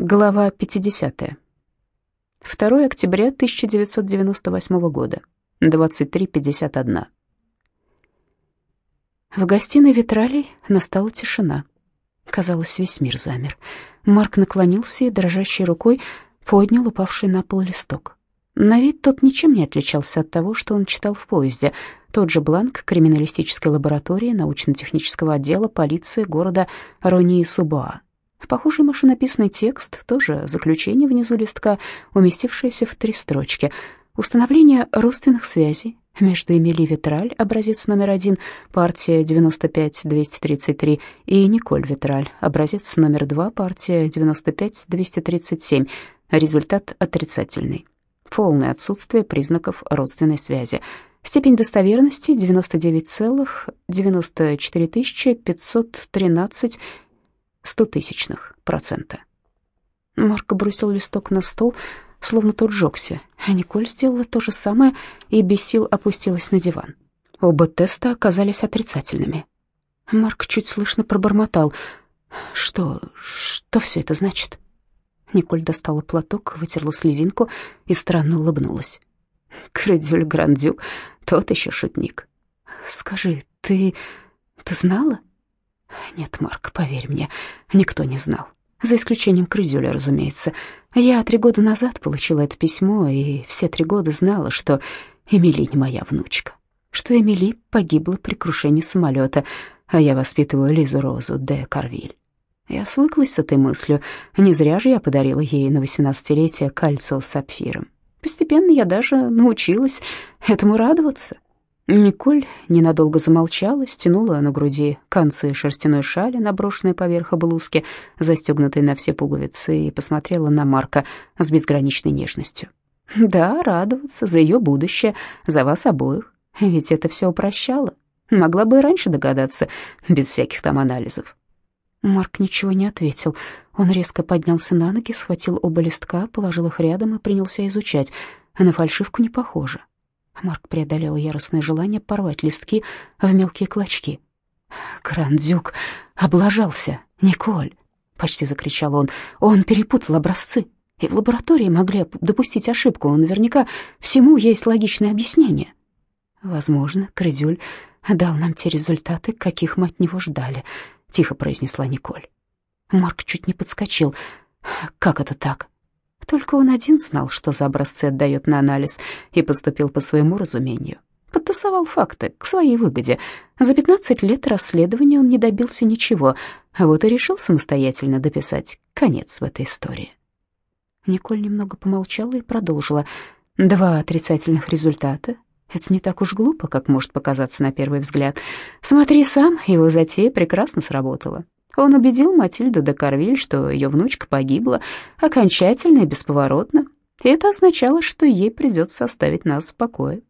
Глава 50. 2 октября 1998 года, 23.51. В гостиной Витралей настала тишина. Казалось, весь мир замер. Марк наклонился и дрожащей рукой поднял упавший на пол листок. На вид тот ничем не отличался от того, что он читал в поезде. Тот же бланк криминалистической лаборатории научно-технического отдела полиции города Ронии-Субуа. Похожий машинописный текст, тоже заключение внизу листка, уместившееся в три строчки. Установление родственных связей между Эмили Витраль, образец номер один, партия 95-233, и Николь Витраль, образец номер два, партия 95-237. Результат отрицательный. Полное отсутствие признаков родственной связи. Степень достоверности 99,94 513 стотысячных процента. Марк бросил листок на стол, словно тот жёгся, а Николь сделала то же самое и без сил опустилась на диван. Оба теста оказались отрицательными. Марк чуть слышно пробормотал. «Что... что все это значит?» Николь достала платок, вытерла слезинку и странно улыбнулась. «Кредюль Грандюк, тот еще шутник. Скажи, ты... ты знала?» Нет, Марк, поверь мне, никто не знал. За исключением Крызюля, разумеется. Я три года назад получила это письмо, и все три года знала, что Эмили не моя внучка, что Эмили погибла при крушении самолета, а я воспитываю Лизу Розу де Карвиль. Я свыклась с этой мыслью. Не зря же я подарила ей на восемнадцатилетие кольцо с сапфиром. Постепенно я даже научилась этому радоваться. Николь ненадолго замолчала, стянула на груди концы шерстяной шали, наброшенной поверх блузки, застегнутой на все пуговицы, и посмотрела на Марка с безграничной нежностью. «Да, радоваться за ее будущее, за вас обоих. Ведь это все упрощало. Могла бы и раньше догадаться, без всяких там анализов». Марк ничего не ответил. Он резко поднялся на ноги, схватил оба листка, положил их рядом и принялся изучать. На фальшивку не похоже. Марк преодолел яростное желание порвать листки в мелкие клочки. «Грандюк облажался, Николь!» — почти закричал он. «Он перепутал образцы, и в лаборатории могли допустить ошибку. Наверняка всему есть логичное объяснение». «Возможно, Крызюль дал нам те результаты, каких мы от него ждали», — тихо произнесла Николь. Марк чуть не подскочил. «Как это так?» Только он один знал, что за образцы отдает на анализ, и поступил по своему разумению. Подтасовал факты к своей выгоде. За 15 лет расследования он не добился ничего, а вот и решил самостоятельно дописать конец в этой истории. Николь немного помолчала и продолжила. Два отрицательных результата. Это не так уж глупо, как может показаться на первый взгляд. Смотри сам, его затея прекрасно сработала. Он убедил Матильду де Карвиль, что ее внучка погибла окончательно и бесповоротно, и это означало, что ей придется оставить нас в покое.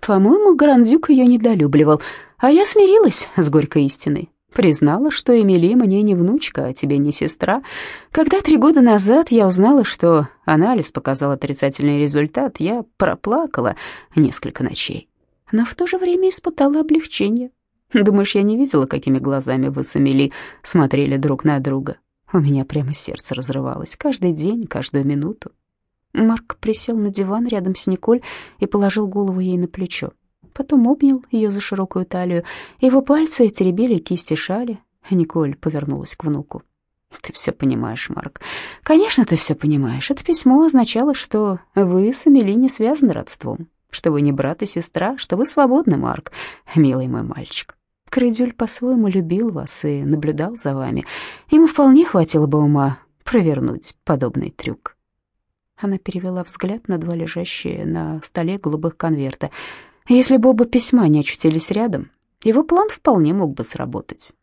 По-моему, Грандюк ее недолюбливал, а я смирилась с горькой истиной. Признала, что Эмили мне не внучка, а тебе не сестра. Когда три года назад я узнала, что анализ показал отрицательный результат, я проплакала несколько ночей. Но в то же время испытала облегчение. Думаешь, я не видела, какими глазами вы с Эмили смотрели друг на друга? У меня прямо сердце разрывалось каждый день, каждую минуту. Марк присел на диван рядом с Николь и положил голову ей на плечо. Потом обнял ее за широкую талию. Его пальцы теребили кисти шали. Николь повернулась к внуку. «Ты все понимаешь, Марк. Конечно, ты все понимаешь. Это письмо означало, что вы с Эмили не связаны родством, что вы не брат и сестра, что вы свободны, Марк, милый мой мальчик. Крыдюль по-своему любил вас и наблюдал за вами. Ему вполне хватило бы ума провернуть подобный трюк. Она перевела взгляд на два лежащие на столе голубых конверта. Если бы оба письма не очутились рядом, его план вполне мог бы сработать.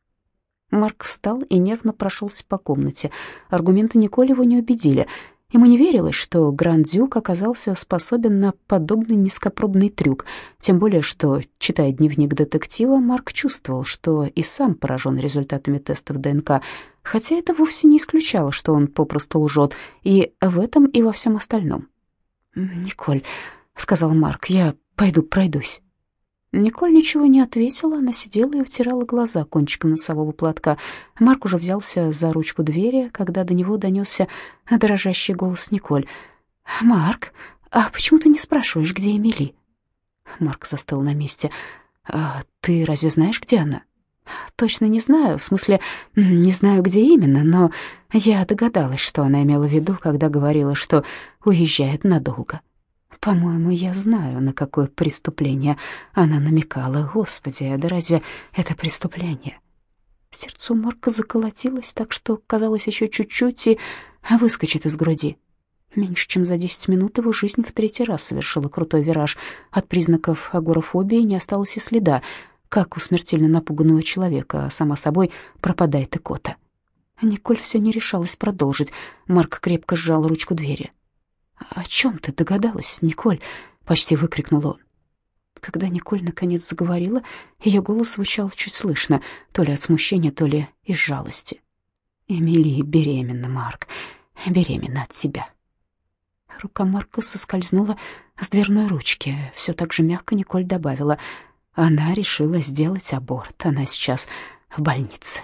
Марк встал и нервно прошелся по комнате. Аргументы Николи его не убедили. Ему не верилось, что Гранд-Дюк оказался способен на подобный низкопробный трюк, тем более что, читая дневник детектива, Марк чувствовал, что и сам поражен результатами тестов ДНК, хотя это вовсе не исключало, что он попросту лжет, и в этом, и во всем остальном. «Николь», — сказал Марк, — «я пойду пройдусь». Николь ничего не ответила, она сидела и утирала глаза кончиком носового платка. Марк уже взялся за ручку двери, когда до него донесся дрожащий голос Николь. «Марк, а почему ты не спрашиваешь, где Эмили?» Марк застыл на месте. «А ты разве знаешь, где она?» «Точно не знаю, в смысле, не знаю, где именно, но я догадалась, что она имела в виду, когда говорила, что уезжает надолго». По-моему, я знаю, на какое преступление она намекала. Господи, да разве это преступление? Сердце у Марка заколотилось так, что казалось еще чуть-чуть и выскочит из груди. Меньше чем за десять минут его жизнь в третий раз совершила крутой вираж. От признаков агорафобии не осталось и следа, как у смертельно напуганного человека, сама собой пропадает икота. Николь все не решалась продолжить. Марк крепко сжал ручку двери. «О чем ты догадалась, Николь?» — почти выкрикнул он. Когда Николь наконец заговорила, ее голос звучал чуть слышно, то ли от смущения, то ли из жалости. «Эмили беременна, Марк, беременна от тебя». Рука Марка соскользнула с дверной ручки. Все так же мягко Николь добавила. Она решила сделать аборт. Она сейчас в больнице.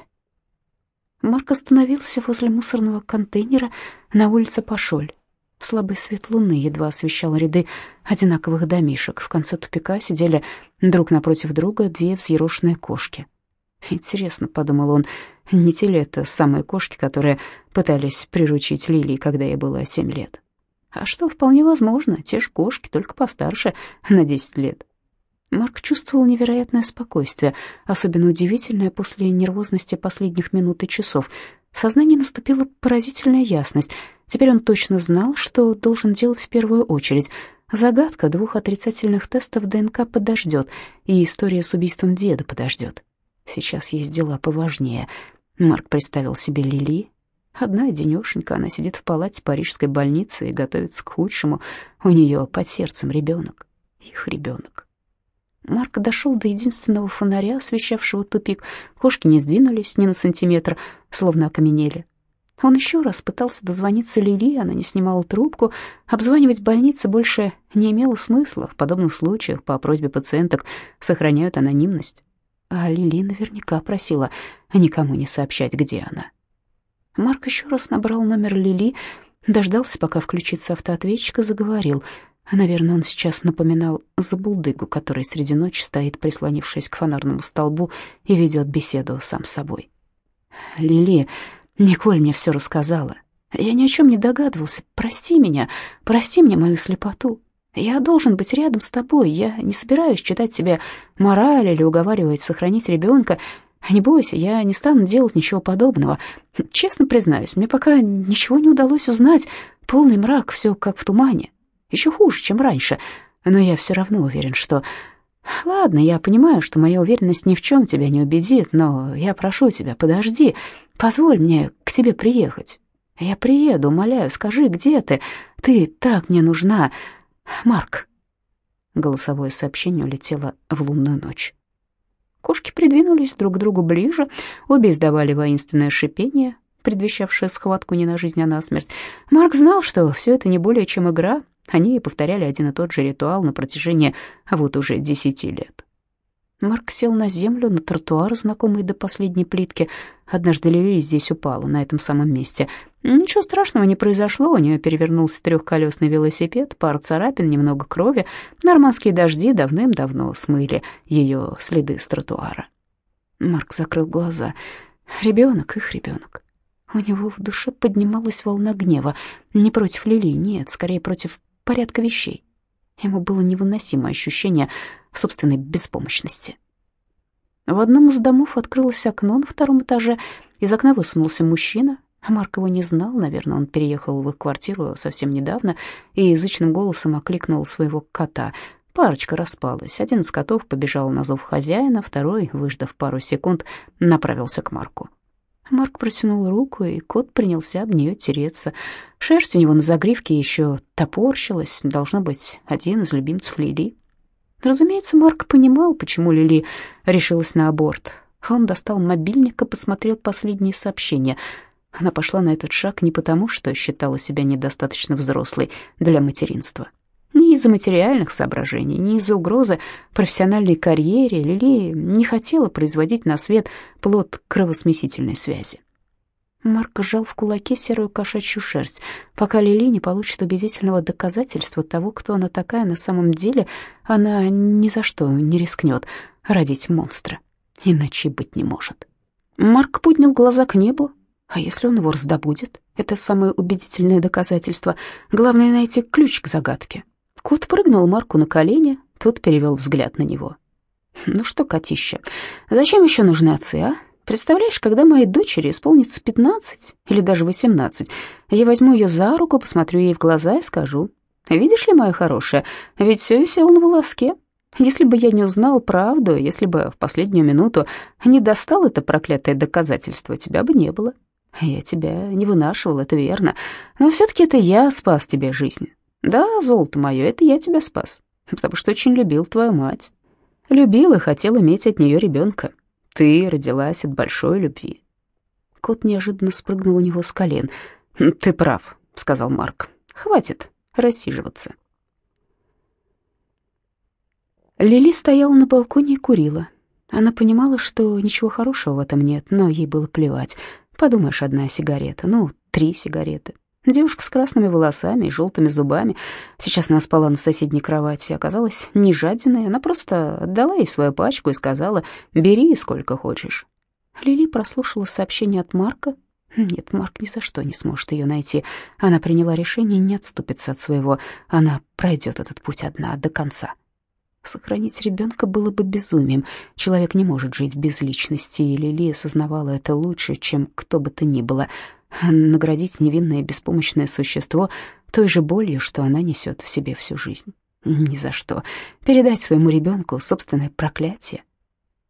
Марк остановился возле мусорного контейнера на улице Пашоль. Слабый свет луны едва освещал ряды одинаковых домишек. В конце тупика сидели друг напротив друга две взъерошенные кошки. «Интересно», — подумал он, — «не те ли это самые кошки, которые пытались приручить Лили, когда ей было семь лет?» А что, вполне возможно, те же кошки, только постарше, на десять лет. Марк чувствовал невероятное спокойствие, особенно удивительное после нервозности последних минут и часов. В сознании наступила поразительная ясность. Теперь он точно знал, что должен делать в первую очередь. Загадка двух отрицательных тестов ДНК подождет, и история с убийством деда подождет. Сейчас есть дела поважнее. Марк представил себе Лили. Одна денешенька, она сидит в палате парижской больницы и готовится к худшему. У нее под сердцем ребенок, их ребенок. Марк дошел до единственного фонаря, освещавшего тупик. Кошки не сдвинулись ни на сантиметр, словно окаменели. Он еще раз пытался дозвониться Лили, она не снимала трубку. Обзванивать больницы больше не имело смысла. В подобных случаях по просьбе пациенток сохраняют анонимность. А Лили наверняка просила никому не сообщать, где она. Марк еще раз набрал номер Лили, дождался, пока включится автоответчик, и заговорил — Наверное, он сейчас напоминал забулдыгу, который среди ночи стоит, прислонившись к фонарному столбу, и ведет беседу сам с собой. «Лили, Николь мне все рассказала. Я ни о чем не догадывался. Прости меня, прости мне мою слепоту. Я должен быть рядом с тобой. Я не собираюсь читать тебе мораль или уговаривать сохранить ребенка. Не бойся, я не стану делать ничего подобного. Честно признаюсь, мне пока ничего не удалось узнать. Полный мрак, все как в тумане еще хуже, чем раньше, но я все равно уверен, что... Ладно, я понимаю, что моя уверенность ни в чем тебя не убедит, но я прошу тебя, подожди, позволь мне к тебе приехать. Я приеду, умоляю, скажи, где ты? Ты так мне нужна. Марк. Голосовое сообщение улетело в лунную ночь. Кошки придвинулись друг к другу ближе, обе издавали воинственное шипение, предвещавшее схватку не на жизнь, а на смерть. Марк знал, что все это не более чем игра, они повторяли один и тот же ритуал на протяжении вот уже десяти лет. Марк сел на землю, на тротуар, знакомый до последней плитки. Однажды Лили здесь упала, на этом самом месте. Ничего страшного не произошло, у нее перевернулся трехколесный велосипед, пара царапин, немного крови. Нормандские дожди давным-давно смыли ее следы с тротуара. Марк закрыл глаза. Ребенок, их ребенок. У него в душе поднималась волна гнева. Не против Лили, нет, скорее против порядка вещей. Ему было невыносимое ощущение собственной беспомощности. В одном из домов открылось окно на втором этаже. Из окна высунулся мужчина. Марк его не знал, наверное, он переехал в их квартиру совсем недавно и язычным голосом окликнул своего кота. Парочка распалась. Один из котов побежал на зов хозяина, второй, выждав пару секунд, направился к Марку. Марк протянул руку, и кот принялся об нее тереться. Шерсть у него на загривке еще топорщилась, должно быть, один из любимцев Лили. Разумеется, Марк понимал, почему Лили решилась на аборт. Он достал мобильник и посмотрел последние сообщения. Она пошла на этот шаг не потому, что считала себя недостаточно взрослой для материнства. Не из-за материальных соображений, не из-за угрозы профессиональной карьере Лили не хотела производить на свет плод кровосмесительной связи. Марк сжал в кулаке серую кошачью шерсть. Пока Лили не получит убедительного доказательства того, кто она такая на самом деле, она ни за что не рискнет родить монстра. Иначе быть не может. Марк поднял глаза к небу. А если он его раздобудет? Это самое убедительное доказательство. Главное — найти ключ к загадке. Кот прыгнул Марку на колени, тот перевел взгляд на него. «Ну что, котища, зачем еще нужны отцы, а? Представляешь, когда моей дочери исполнится 15 или даже 18, я возьму ее за руку, посмотрю ей в глаза и скажу, «Видишь ли, моя хорошая, ведь все висело на волоске. Если бы я не узнал правду, если бы в последнюю минуту не достал это проклятое доказательство, тебя бы не было. Я тебя не вынашивал, это верно, но все-таки это я спас тебе жизнь. Да, золото мое, это я тебя спас, потому что очень любил твою мать. Любил и хотел иметь от нее ребенка. Ты родилась от большой любви. Кот неожиданно спрыгнул у него с колен. «Ты прав», — сказал Марк. «Хватит рассиживаться». Лили стояла на балконе и курила. Она понимала, что ничего хорошего в этом нет, но ей было плевать. Подумаешь, одна сигарета, ну, три сигареты. Девушка с красными волосами и желтыми зубами. Сейчас она спала на соседней кровати. Оказалась не жадиной. Она просто отдала ей свою пачку и сказала «бери сколько хочешь». Лили прослушала сообщение от Марка. Нет, Марк ни за что не сможет ее найти. Она приняла решение не отступиться от своего. Она пройдет этот путь одна до конца. Сохранить ребенка было бы безумием. Человек не может жить без личности, и Лили осознавала это лучше, чем кто бы то ни было — наградить невинное беспомощное существо той же болью, что она несет в себе всю жизнь. Ни за что. Передать своему ребенку собственное проклятие.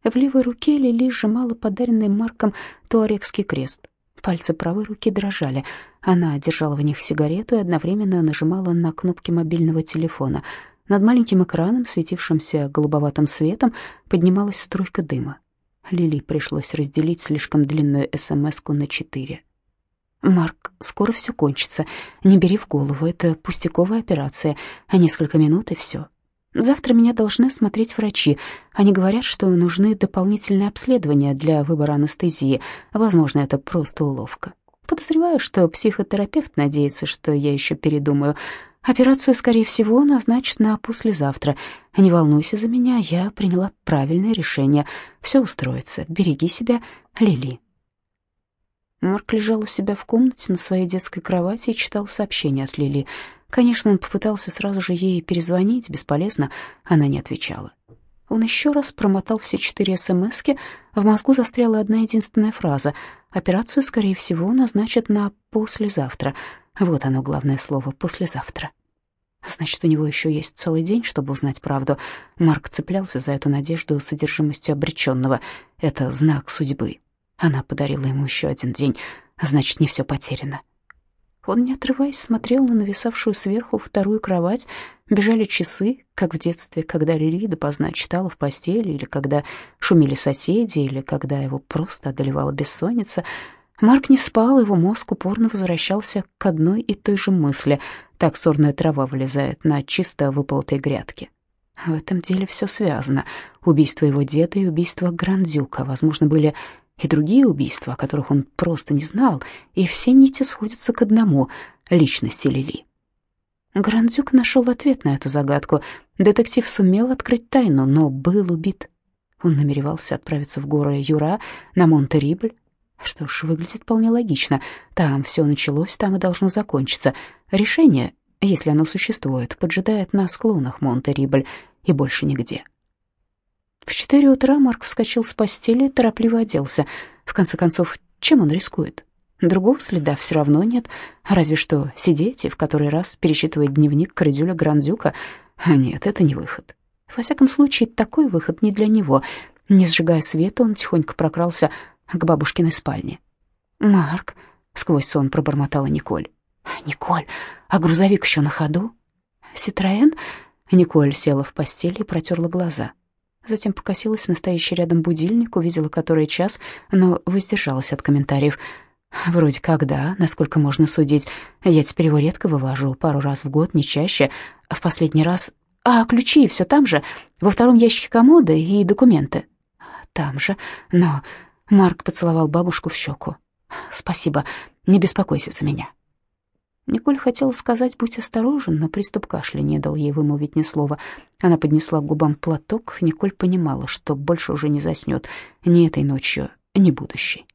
В левой руке Лили сжимала подаренный Марком туарекский крест. Пальцы правой руки дрожали. Она держала в них сигарету и одновременно нажимала на кнопки мобильного телефона. Над маленьким экраном, светившимся голубоватым светом, поднималась струйка дыма. Лили пришлось разделить слишком длинную СМС-ку на четыре. «Марк, скоро все кончится. Не бери в голову, это пустяковая операция, а несколько минут и все. Завтра меня должны смотреть врачи. Они говорят, что нужны дополнительные обследования для выбора анестезии. Возможно, это просто уловка. Подозреваю, что психотерапевт надеется, что я еще передумаю. Операцию, скорее всего, назначат на послезавтра. Не волнуйся за меня, я приняла правильное решение. Все устроится. Береги себя, Лили». Марк лежал у себя в комнате на своей детской кровати и читал сообщение от Лили. Конечно, он попытался сразу же ей перезвонить, бесполезно, она не отвечала. Он еще раз промотал все четыре СМСки, в мозгу застряла одна единственная фраза. Операцию, скорее всего, назначат на послезавтра. Вот оно, главное слово «послезавтра». Значит, у него еще есть целый день, чтобы узнать правду. Марк цеплялся за эту надежду содержимостью обреченного. Это знак судьбы. Она подарила ему еще один день, значит, не все потеряно. Он, не отрываясь, смотрел на нависавшую сверху вторую кровать. Бежали часы, как в детстве, когда Лили допоздна читала в постели, или когда шумели соседи, или когда его просто одолевала бессонница. Марк не спал, его мозг упорно возвращался к одной и той же мысли. Так сорная трава вылезает на чисто выполотой грядке. В этом деле все связано. Убийство его деда и убийство Грандюка, возможно, были и другие убийства, о которых он просто не знал, и все нити сходятся к одному — личности Лили. Грандзюк нашел ответ на эту загадку. Детектив сумел открыть тайну, но был убит. Он намеревался отправиться в горы Юра на Монте-Рибль. Что ж, выглядит вполне логично. Там все началось, там и должно закончиться. Решение, если оно существует, поджидает на склонах Монте-Рибль и больше нигде. В четыре утра Марк вскочил с постели и торопливо оделся. В конце концов, чем он рискует? Другого следа все равно нет, разве что сидеть и в который раз перечитывать дневник Крадюля Грандюка. А нет, это не выход. Во всяком случае, такой выход не для него. Не сжигая света, он тихонько прокрался к бабушкиной спальне. «Марк», — сквозь сон пробормотала Николь. «Николь, а грузовик еще на ходу?» «Ситроен?» Николь села в постели и протерла глаза. Затем покосилась на стоящий рядом будильник, увидела который час, но воздержалась от комментариев. Вроде как да, насколько можно судить. Я теперь его редко вывожу, пару раз в год, не чаще. В последний раз... А, ключи все там же, во втором ящике комода и документы. Там же, но... Марк поцеловал бабушку в щеку. «Спасибо, не беспокойся за меня». Николь хотела сказать «будь осторожен», но приступ кашля не дал ей вымолвить ни слова. Она поднесла к губам платок. Николь понимала, что больше уже не заснет ни этой ночью, ни будущей.